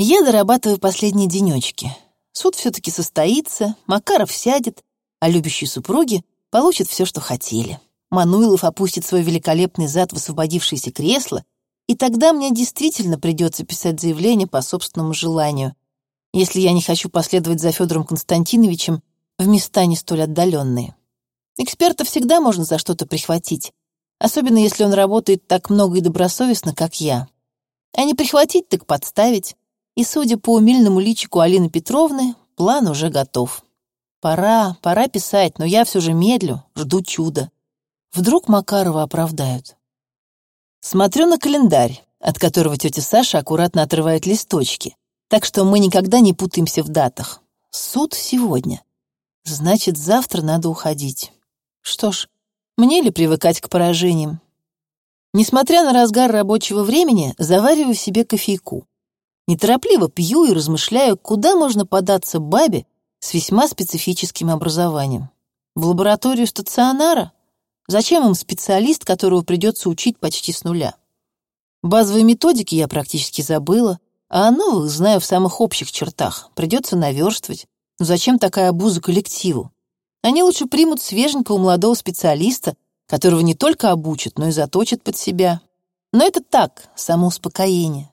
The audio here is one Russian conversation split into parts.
Я дорабатываю последние денечки. Суд все-таки состоится, Макаров сядет, а любящие супруги получат все, что хотели. Мануилов опустит свой великолепный зад в освободившееся кресло, и тогда мне действительно придется писать заявление по собственному желанию, если я не хочу последовать за Федором Константиновичем в места не столь отдаленные. Эксперта всегда можно за что-то прихватить, особенно если он работает так много и добросовестно, как я. А не прихватить, так подставить. И, судя по умильному личику Алины Петровны, план уже готов. Пора, пора писать, но я все же медлю, жду чуда. Вдруг Макарова оправдают. Смотрю на календарь, от которого тетя Саша аккуратно отрывает листочки, так что мы никогда не путаемся в датах. Суд сегодня. Значит, завтра надо уходить. Что ж, мне ли привыкать к поражениям? Несмотря на разгар рабочего времени, завариваю себе кофейку. Неторопливо пью и размышляю, куда можно податься бабе с весьма специфическим образованием. В лабораторию стационара? Зачем им специалист, которого придется учить почти с нуля? Базовые методики я практически забыла, а о новых знаю в самых общих чертах. Придется наверстывать. Но зачем такая обуза коллективу? Они лучше примут свеженького молодого специалиста, которого не только обучат, но и заточат под себя. Но это так, самоуспокоение.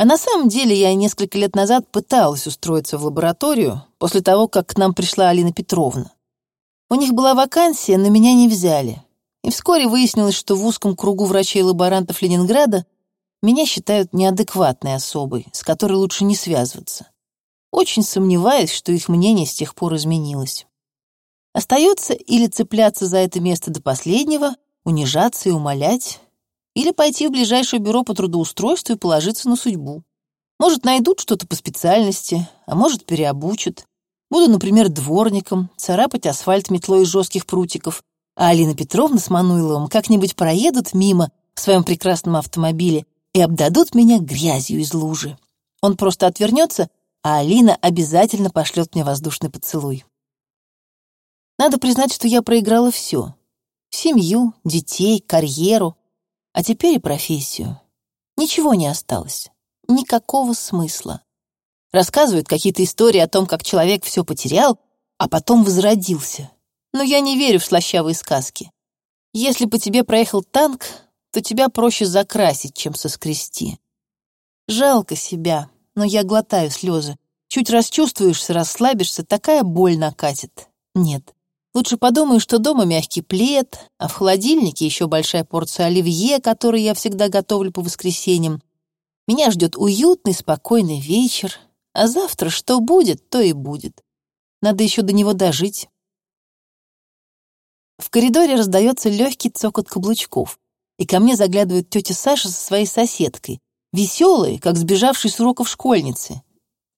А на самом деле я несколько лет назад пыталась устроиться в лабораторию после того, как к нам пришла Алина Петровна. У них была вакансия, но меня не взяли. И вскоре выяснилось, что в узком кругу врачей-лаборантов Ленинграда меня считают неадекватной особой, с которой лучше не связываться. Очень сомневаюсь, что их мнение с тех пор изменилось. Остается или цепляться за это место до последнего, унижаться и умолять, или пойти в ближайшее бюро по трудоустройству и положиться на судьбу. Может, найдут что-то по специальности, а может, переобучат. Буду, например, дворником, царапать асфальт метлой из жестких прутиков, а Алина Петровна с Мануиловым как-нибудь проедут мимо в своем прекрасном автомобиле и обдадут меня грязью из лужи. Он просто отвернется, а Алина обязательно пошлет мне воздушный поцелуй. Надо признать, что я проиграла все. Семью, детей, карьеру, а теперь и профессию. Ничего не осталось. Никакого смысла. Рассказывают какие-то истории о том, как человек все потерял, а потом возродился. Но я не верю в слащавые сказки. Если по тебе проехал танк, то тебя проще закрасить, чем соскрести. Жалко себя, но я глотаю слезы. Чуть расчувствуешься, расслабишься, такая боль накатит. Нет, Лучше подумаю, что дома мягкий плед, а в холодильнике еще большая порция оливье, который я всегда готовлю по воскресеньям. Меня ждет уютный, спокойный вечер, а завтра что будет, то и будет. Надо еще до него дожить. В коридоре раздается легкий цокот каблучков, и ко мне заглядывает тетя Саша со своей соседкой, веселые, как сбежавшие с уроков школьницы.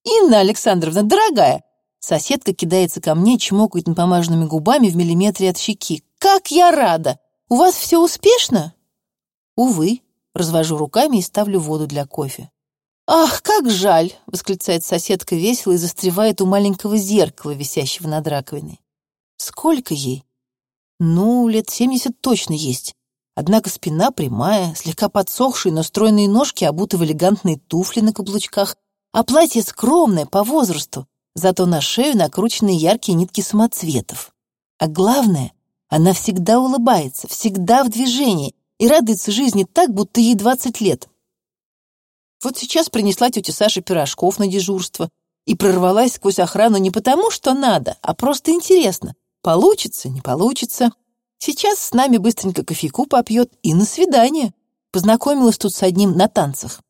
«Инна Александровна, дорогая, Соседка кидается ко мне, чмокает напомаженными губами в миллиметре от щеки. «Как я рада! У вас все успешно?» «Увы», — развожу руками и ставлю воду для кофе. «Ах, как жаль!» — восклицает соседка весело и застревает у маленького зеркала, висящего над раковиной. «Сколько ей?» «Ну, лет семьдесят точно есть. Однако спина прямая, слегка подсохшие, но стройные ножки обуты в элегантные туфли на каблучках, а платье скромное по возрасту, зато на шею накручены яркие нитки самоцветов. А главное, она всегда улыбается, всегда в движении и радуется жизни так, будто ей 20 лет. Вот сейчас принесла тетя Саша пирожков на дежурство и прорвалась сквозь охрану не потому, что надо, а просто интересно. Получится, не получится. Сейчас с нами быстренько кофейку попьет и на свидание. Познакомилась тут с одним на танцах.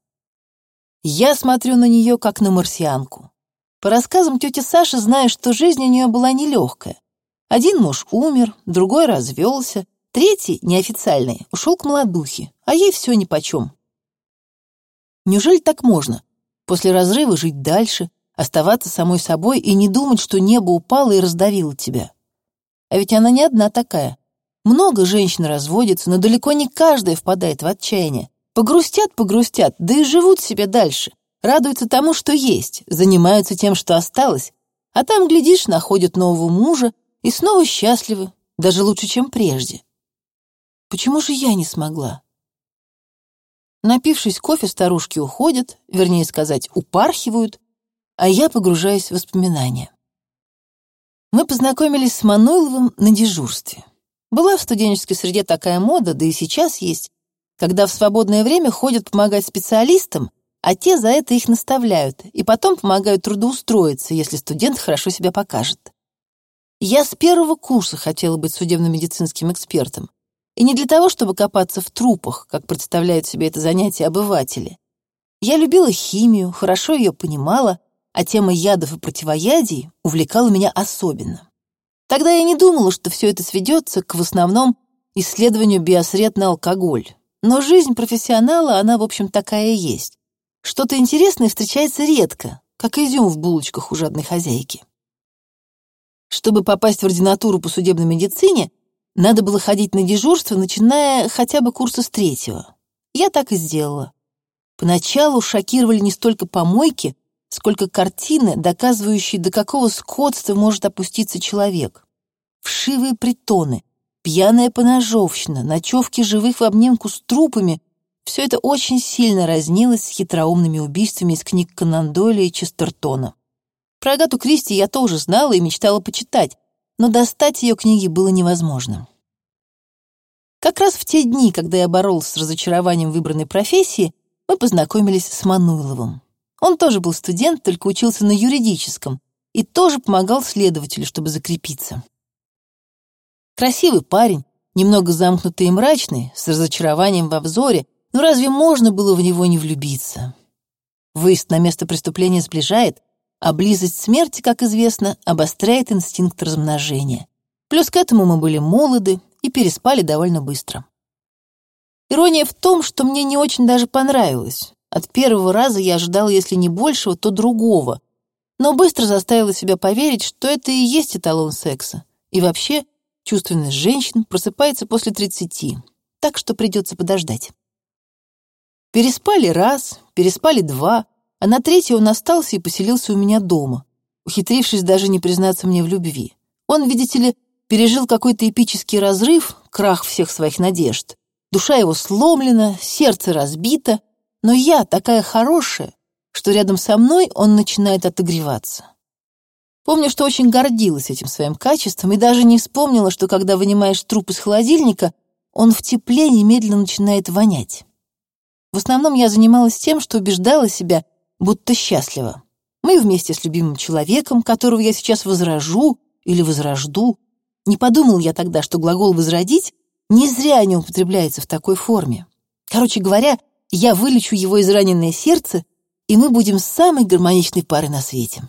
Я смотрю на нее, как на марсианку. По рассказам тети Саши знаю, что жизнь у нее была нелегкая. Один муж умер, другой развелся, третий, неофициальный, ушел к молодухе, а ей все нипочем. Неужели так можно? После разрыва жить дальше, оставаться самой собой и не думать, что небо упало и раздавило тебя? А ведь она не одна такая. Много женщин разводится, но далеко не каждая впадает в отчаяние. Погрустят, погрустят, да и живут себе дальше радуются тому, что есть, занимаются тем, что осталось, а там, глядишь, находят нового мужа и снова счастливы, даже лучше, чем прежде. Почему же я не смогла? Напившись кофе, старушки уходят, вернее сказать, упархивают, а я погружаюсь в воспоминания. Мы познакомились с Мануйловым на дежурстве. Была в студенческой среде такая мода, да и сейчас есть, когда в свободное время ходят помогать специалистам, а те за это их наставляют и потом помогают трудоустроиться, если студент хорошо себя покажет. Я с первого курса хотела быть судебно-медицинским экспертом. И не для того, чтобы копаться в трупах, как представляют себе это занятие обыватели. Я любила химию, хорошо ее понимала, а тема ядов и противоядий увлекала меня особенно. Тогда я не думала, что все это сведется к в основном исследованию биосред на алкоголь. Но жизнь профессионала, она, в общем, такая и есть. Что-то интересное встречается редко, как изюм в булочках у жадной хозяйки. Чтобы попасть в ординатуру по судебной медицине, надо было ходить на дежурство, начиная хотя бы курса с третьего. Я так и сделала. Поначалу шокировали не столько помойки, сколько картины, доказывающие, до какого скотства может опуститься человек. Вшивые притоны, пьяная поножовщина, ночевки живых в обнимку с трупами — все это очень сильно разнилось с хитроумными убийствами из книг Конан Дойля и Честертона. Про Агату Кристи я тоже знала и мечтала почитать, но достать ее книги было невозможно. Как раз в те дни, когда я боролся с разочарованием выбранной профессии, мы познакомились с Мануйловым. Он тоже был студент, только учился на юридическом и тоже помогал следователю, чтобы закрепиться. Красивый парень, немного замкнутый и мрачный, с разочарованием во взоре, но разве можно было в него не влюбиться? Выезд на место преступления сближает, а близость смерти, как известно, обостряет инстинкт размножения. Плюс к этому мы были молоды и переспали довольно быстро. Ирония в том, что мне не очень даже понравилось. От первого раза я ожидала, если не большего, то другого. Но быстро заставила себя поверить, что это и есть эталон секса. И вообще, чувственность женщин просыпается после 30, так что придется подождать. Переспали раз, переспали два, а на третий он остался и поселился у меня дома, ухитрившись даже не признаться мне в любви. Он, видите ли, пережил какой-то эпический разрыв, крах всех своих надежд. Душа его сломлена, сердце разбито, но я такая хорошая, что рядом со мной он начинает отогреваться. Помню, что очень гордилась этим своим качеством и даже не вспомнила, что когда вынимаешь труп из холодильника, он в тепле немедленно начинает вонять. В основном я занималась тем, что убеждала себя, будто счастлива. Мы вместе с любимым человеком, которого я сейчас возражу или возрожду. Не подумал я тогда, что глагол «возродить» не зря не употребляется в такой форме. Короче говоря, я вылечу его израненное сердце, и мы будем самой гармоничной парой на свете.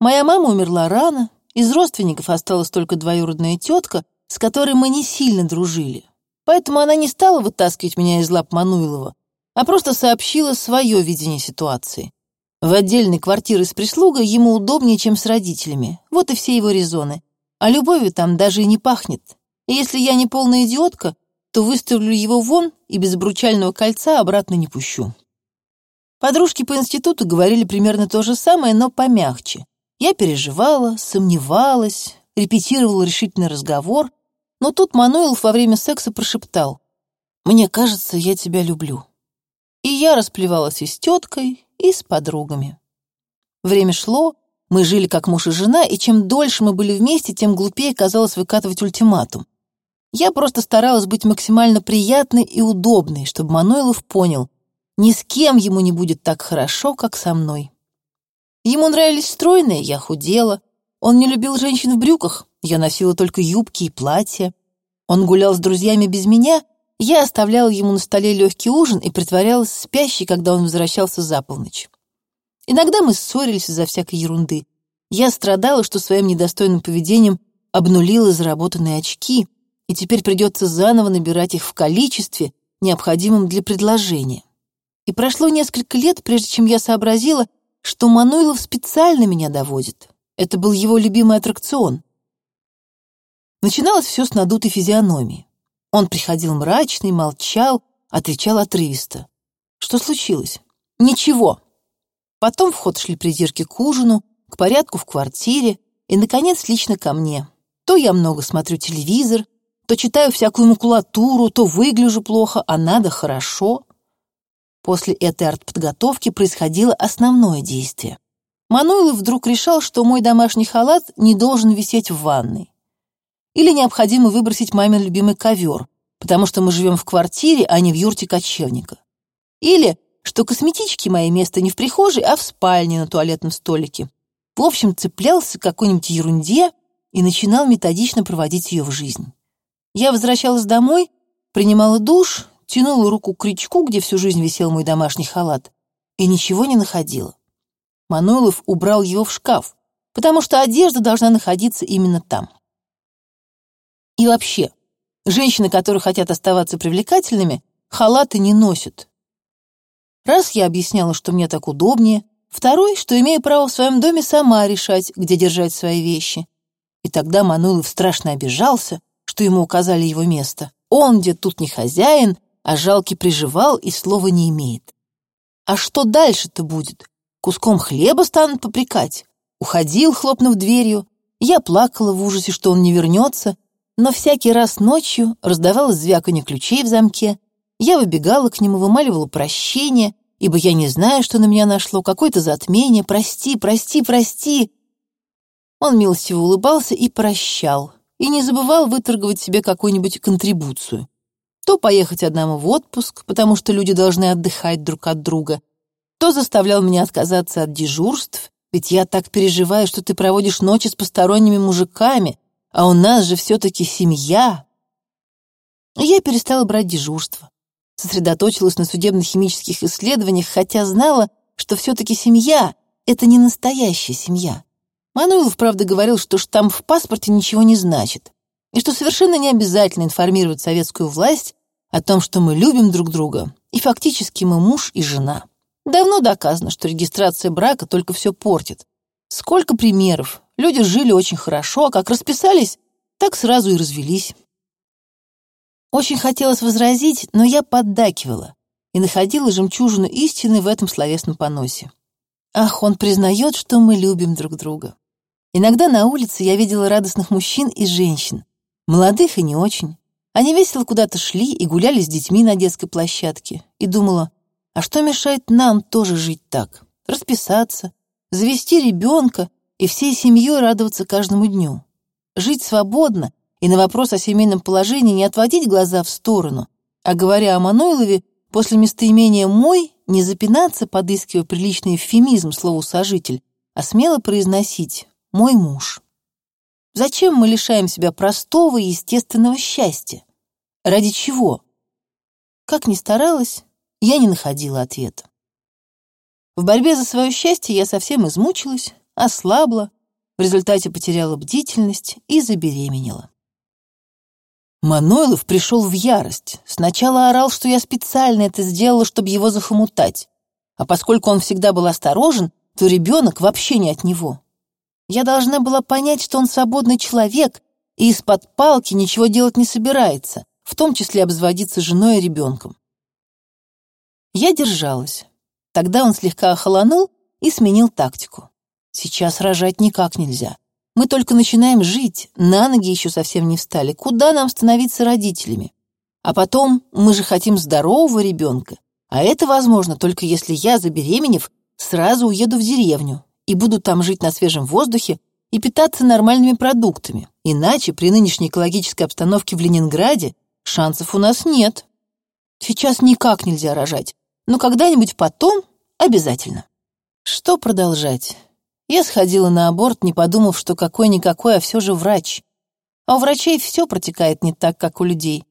Моя мама умерла рано, из родственников осталась только двоюродная тетка, с которой мы не сильно дружили. Поэтому она не стала вытаскивать меня из лап Мануилова, а просто сообщила свое видение ситуации. В отдельной квартире с прислугой ему удобнее, чем с родителями. Вот и все его резоны. А любовью там даже и не пахнет. И если я не полная идиотка, то выставлю его вон и без обручального кольца обратно не пущу. Подружки по институту говорили примерно то же самое, но помягче. Я переживала, сомневалась, репетировала решительный разговор, но тут Мануилов во время секса прошептал «Мне кажется, я тебя люблю». И я расплевалась и с теткой, и с подругами. Время шло, мы жили как муж и жена, и чем дольше мы были вместе, тем глупее казалось выкатывать ультиматум. Я просто старалась быть максимально приятной и удобной, чтобы Мануилов понял, ни с кем ему не будет так хорошо, как со мной. Ему нравились стройные, я худела. Он не любил женщин в брюках, я носила только юбки и платья. Он гулял с друзьями без меня — я оставляла ему на столе легкий ужин и притворялась спящей, когда он возвращался за полночь. Иногда мы ссорились из-за всякой ерунды. Я страдала, что своим недостойным поведением обнулила заработанные очки, и теперь придется заново набирать их в количестве, необходимом для предложения. И прошло несколько лет, прежде чем я сообразила, что Мануилов специально меня доводит. Это был его любимый аттракцион. Начиналось все с надутой физиономии. Он приходил мрачный, молчал, отвечал отрывисто. Что случилось? Ничего. Потом в ход шли придирки к ужину, к порядку в квартире и, наконец, лично ко мне. То я много смотрю телевизор, то читаю всякую макулатуру, то выгляжу плохо, а надо хорошо. После этой артподготовки происходило основное действие. Мануилов вдруг решал, что мой домашний халат не должен висеть в ванной. Или необходимо выбросить мамин любимый ковер, потому что мы живем в квартире, а не в юрте кочевника. Или что косметички мои место не в прихожей, а в спальне на туалетном столике. В общем, цеплялся к какой-нибудь ерунде и начинал методично проводить ее в жизнь. Я возвращалась домой, принимала душ, тянула руку к крючку, где всю жизнь висел мой домашний халат, и ничего не находила. Мануилов убрал его в шкаф, потому что одежда должна находиться именно там. И вообще, женщины, которые хотят оставаться привлекательными, халаты не носят. Раз я объясняла, что мне так удобнее, второй, что имею право в своем доме сама решать, где держать свои вещи. И тогда Мануилов страшно обижался, что ему указали его место. Он, где тут не хозяин, а жалкий приживал и слова не имеет. А что дальше-то будет? Куском хлеба станут попрекать? Уходил, хлопнув дверью. Я плакала в ужасе, что он не вернется, но всякий раз ночью раздавалось звяканье ключей в замке. Я выбегала к нему, вымаливала прощение, ибо я не знаю, что на меня нашло, какое-то затмение, прости, прости, прости. Он милостиво улыбался и прощал, и не забывал выторговать себе какую-нибудь контрибуцию. То поехать одному в отпуск, потому что люди должны отдыхать друг от друга, то заставлял меня отказаться от дежурств, ведь я так переживаю, что ты проводишь ночи с посторонними мужиками, а у нас же все-таки семья. Я перестала брать дежурство, сосредоточилась на судебно-химических исследованиях, хотя знала, что все-таки семья — это не настоящая семья. Мануилов, правда, говорил, что штамп в паспорте ничего не значит, и что совершенно не обязательно информировать советскую власть о том, что мы любим друг друга, и фактически мы муж и жена. Давно доказано, что регистрация брака только все портит. Сколько примеров. Люди жили очень хорошо, а как расписались, так сразу и развелись. Очень хотелось возразить, но я поддакивала и находила жемчужину истины в этом словесном поносе. Ах, он признает, что мы любим друг друга. Иногда на улице я видела радостных мужчин и женщин, молодых и не очень. Они весело куда-то шли и гуляли с детьми на детской площадке. И думала, а что мешает нам тоже жить так? Расписаться, завести ребенка и всей семьей радоваться каждому дню. Жить свободно и на вопрос о семейном положении не отводить глаза в сторону, а говоря о Мануилове, после местоимения «мой» не запинаться, подыскивая приличный эвфемизм слову «сожитель», а смело произносить мой муж. Зачем мы лишаем себя простого и естественного счастья? Ради чего? Как ни старалась, я не находила ответа. В борьбе за свое счастье я совсем измучилась, ослабла, в результате потеряла бдительность и забеременела. Манойлов пришел в ярость. Сначала орал, что я специально это сделала, чтобы его захомутать. А поскольку он всегда был осторожен, то ребенок вообще не от него. Я должна была понять, что он свободный человек и из-под палки ничего делать не собирается, в том числе обзводиться женой и ребенком. Я держалась. Тогда он слегка охолонул и сменил тактику. Сейчас рожать никак нельзя. Мы только начинаем жить, на ноги еще совсем не встали. Куда нам становиться родителями? А потом мы же хотим здорового ребенка. А это возможно только если я, забеременев, сразу уеду в деревню, и буду там жить на свежем воздухе и питаться нормальными продуктами. Иначе при нынешней экологической обстановке в Ленинграде шансов у нас нет. Сейчас никак нельзя рожать, но когда-нибудь потом обязательно. Что продолжать? Я сходила на аборт, не подумав, что какой-никакой, а все же врач. А у врачей все протекает не так, как у людей.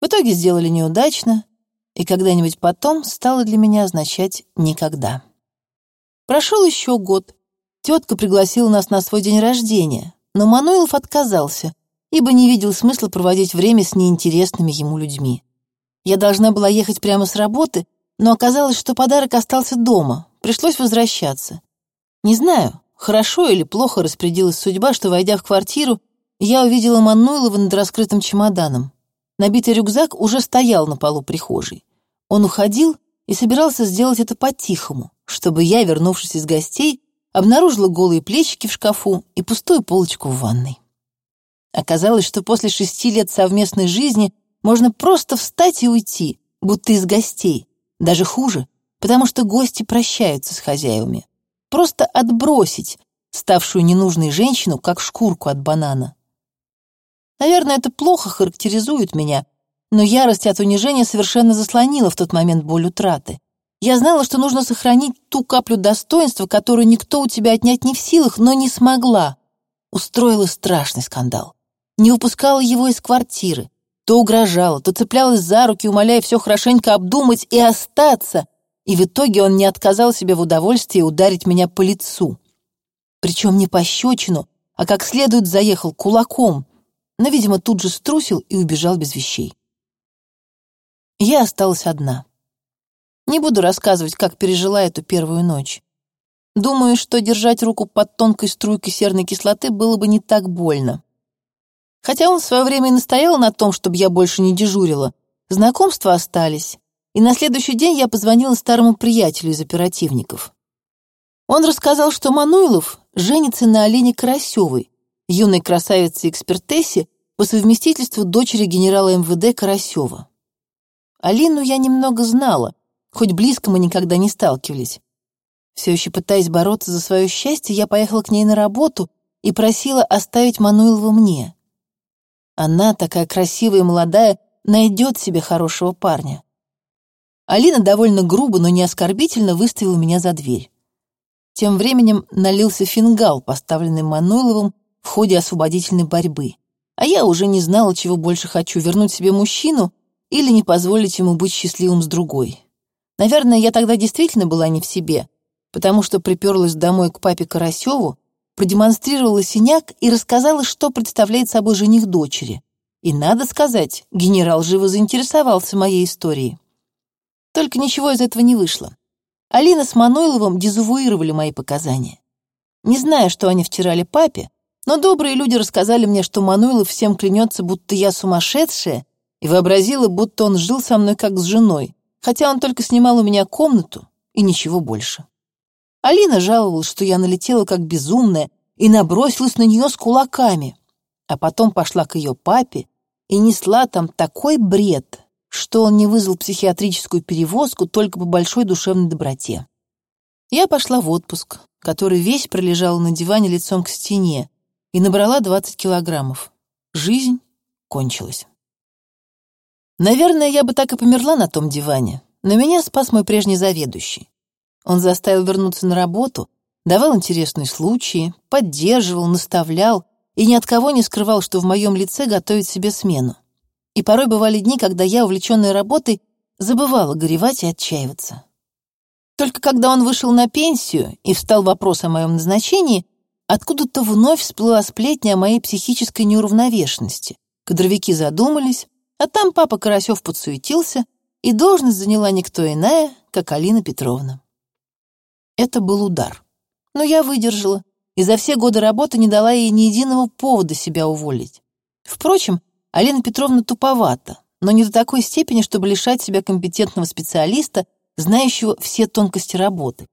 В итоге сделали неудачно, и когда-нибудь потом стало для меня означать «никогда». Прошел еще год. Тетка пригласила нас на свой день рождения, но Мануилов отказался, ибо не видел смысла проводить время с неинтересными ему людьми. Я должна была ехать прямо с работы, но оказалось, что подарок остался дома, пришлось возвращаться. Не знаю, хорошо или плохо распорядилась судьба, что, войдя в квартиру, я увидела Мануилова над раскрытым чемоданом. Набитый рюкзак уже стоял на полу прихожей. Он уходил и собирался сделать это по-тихому, чтобы я, вернувшись из гостей, обнаружила голые плечики в шкафу и пустую полочку в ванной. Оказалось, что после шести лет совместной жизни можно просто встать и уйти, будто из гостей, Даже хуже, потому что гости прощаются с хозяевами. Просто отбросить ставшую ненужной женщину, как шкурку от банана. Наверное, это плохо характеризует меня, но ярость от унижения совершенно заслонила в тот момент боль утраты. Я знала, что нужно сохранить ту каплю достоинства, которую никто у тебя отнять не в силах, но не смогла. Устроила страшный скандал. Не выпускала его из квартиры. То угрожала, то цеплялась за руки, умоляя все хорошенько обдумать и остаться. И в итоге он не отказал себе в удовольствии ударить меня по лицу. Причем не пощечину, а как следует заехал кулаком, но, видимо, тут же струсил и убежал без вещей. Я осталась одна. Не буду рассказывать, как пережила эту первую ночь. Думаю, что держать руку под тонкой струйкой серной кислоты было бы не так больно. Хотя он в свое время и настоял на том, чтобы я больше не дежурила, знакомства остались, и на следующий день я позвонила старому приятелю из оперативников. Он рассказал, что Мануилов женится на Олене Карасевой, юной красавице-экспертессе по совместительству дочери генерала МВД Карасева. Алину я немного знала, хоть близко мы никогда не сталкивались. Все еще пытаясь бороться за свое счастье, я поехала к ней на работу и просила оставить Мануилова мне. Она, такая красивая и молодая, найдет себе хорошего парня. Алина довольно грубо, но не оскорбительно выставила меня за дверь. Тем временем налился фингал, поставленный Мануиловым в ходе освободительной борьбы. А я уже не знала, чего больше хочу — вернуть себе мужчину или не позволить ему быть счастливым с другой. Наверное, я тогда действительно была не в себе, потому что приперлась домой к папе Карасеву, продемонстрировала синяк и рассказала, что представляет собой жених дочери. И, надо сказать, генерал живо заинтересовался моей историей. Только ничего из этого не вышло. Алина с Мануиловым дезувуировали мои показания. Не знаю, что они втирали папе, но добрые люди рассказали мне, что Мануилов всем клянется, будто я сумасшедшая, и вообразила, будто он жил со мной как с женой, хотя он только снимал у меня комнату и ничего больше. Алина жаловалась, что я налетела как безумная и набросилась на нее с кулаками, а потом пошла к ее папе и несла там такой бред, что он не вызвал психиатрическую перевозку только по большой душевной доброте. Я пошла в отпуск, который весь пролежал на диване лицом к стене, и набрала 20 килограммов. Жизнь кончилась. Наверное, я бы так и померла на том диване, но меня спас мой прежний заведующий. Он заставил вернуться на работу, давал интересные случаи, поддерживал, наставлял и ни от кого не скрывал, что в моем лице готовит себе смену. И порой бывали дни, когда я, увлеченная работой, забывала горевать и отчаиваться. Только когда он вышел на пенсию и встал вопрос о моем назначении, откуда-то вновь всплыла сплетня о моей психической неуравновешенности. Кадровики задумались, а там папа Карасев подсуетился, и должность заняла никто иная, как Алина Петровна. Это был удар. Но я выдержала, и за все годы работы не дала ей ни единого повода себя уволить. Впрочем, Алина Петровна туповата, но не до такой степени, чтобы лишать себя компетентного специалиста, знающего все тонкости работы.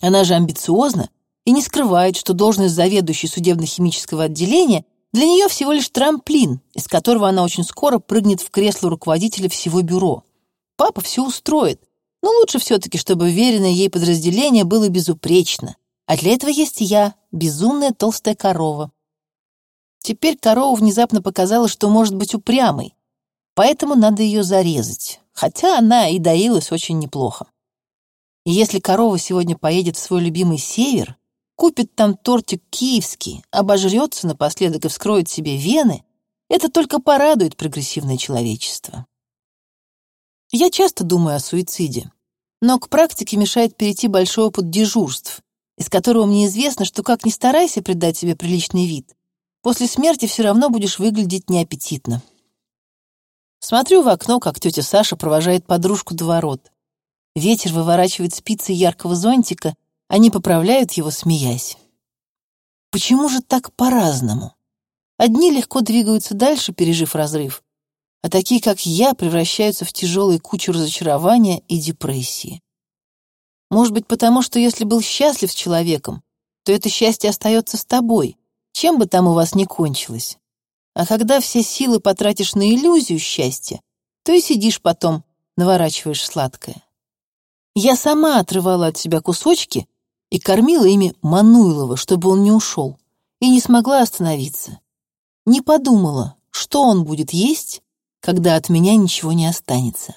Она же амбициозна и не скрывает, что должность заведующей судебно-химического отделения для нее всего лишь трамплин, из которого она очень скоро прыгнет в кресло руководителя всего бюро. Папа все устроит, но лучше все-таки, чтобы веренное ей подразделение было безупречно. А для этого есть я, безумная толстая корова. Теперь корова внезапно показала, что может быть упрямой, поэтому надо ее зарезать, хотя она и доилась очень неплохо. И если корова сегодня поедет в свой любимый север, купит там тортик киевский, обожрется напоследок и вскроет себе вены, это только порадует прогрессивное человечество. Я часто думаю о суициде, но к практике мешает перейти большой опыт дежурств, из которого мне известно, что как ни старайся придать себе приличный вид, после смерти все равно будешь выглядеть неаппетитно. Смотрю в окно, как тетя Саша провожает подружку до ворот. Ветер выворачивает спицы яркого зонтика, они поправляют его, смеясь. Почему же так по-разному? Одни легко двигаются дальше, пережив разрыв, а такие, как я, превращаются в тяжелые кучу разочарования и депрессии. Может быть, потому что если был счастлив с человеком, то это счастье остается с тобой, чем бы там у вас ни кончилось. А когда все силы потратишь на иллюзию счастья, то и сидишь потом, наворачиваешь сладкое. Я сама отрывала от себя кусочки и кормила ими Мануилова, чтобы он не ушел, и не смогла остановиться. Не подумала, что он будет есть, когда от меня ничего не останется.